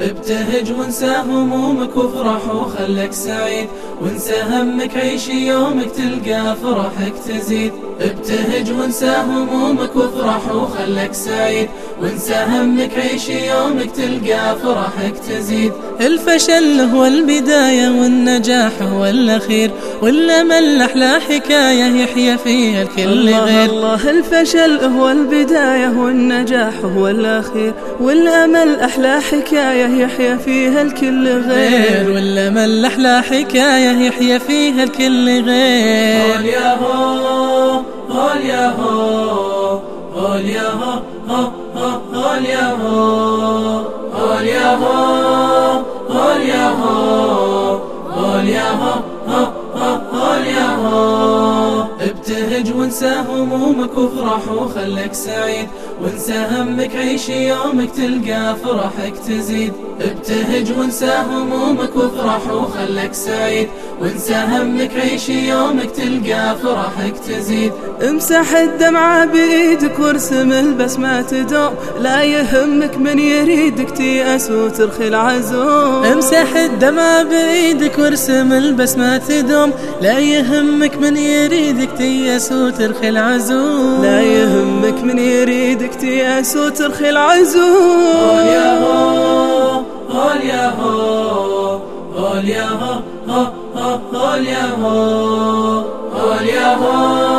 ابتهج وانسى همومك وافرح وخلك سعيد. وانسى همك عيش يومك تلقى فرحك تزيد. ابتهج وانسى همومك وافرح وخلك سعيد. وانسى همك عيش يومك تلقى فرحك تزيد. الفشل هو البداية والنجاح هو الأخير. والأمل أحلى حكاية يحيى فيها الكل الله غير. الله. الفشل هو البداية والنجاح هو الأخير. والأمل أحلى حكاية يحيى فيها الكل غير. غير والأمل أحلى حكاية يحيى فيها الكل قول غير يا هو قول يا هو قول يا هو هو هو قول يا هو قول يا هو قول يا هو قول يا هو هو هو قول يا هو. ابتهج وانسى همومك وافرح وخلك سعيد. وانسى همك عيش يومك تلقى فرحك تزيد. ابتهج وانسى همومك وافرح وخلك سعيد. وانسى همك عيش يومك تلقى فرحك تزيد. امسح الدمعة بإيدك وارسم البسمة تدوم. لا يهمك من يريدك تيأس وترخي العزوم. امسح الدمع بإيدك وارسم البسمة تدوم. لا يهمك من يريدك تيأس تيأس وترخي العزوم لا يهمك من يريدك تيأس وترخي العزوم قول يا هو قول يا هو قول يا هو قول يا هو قول يا هو.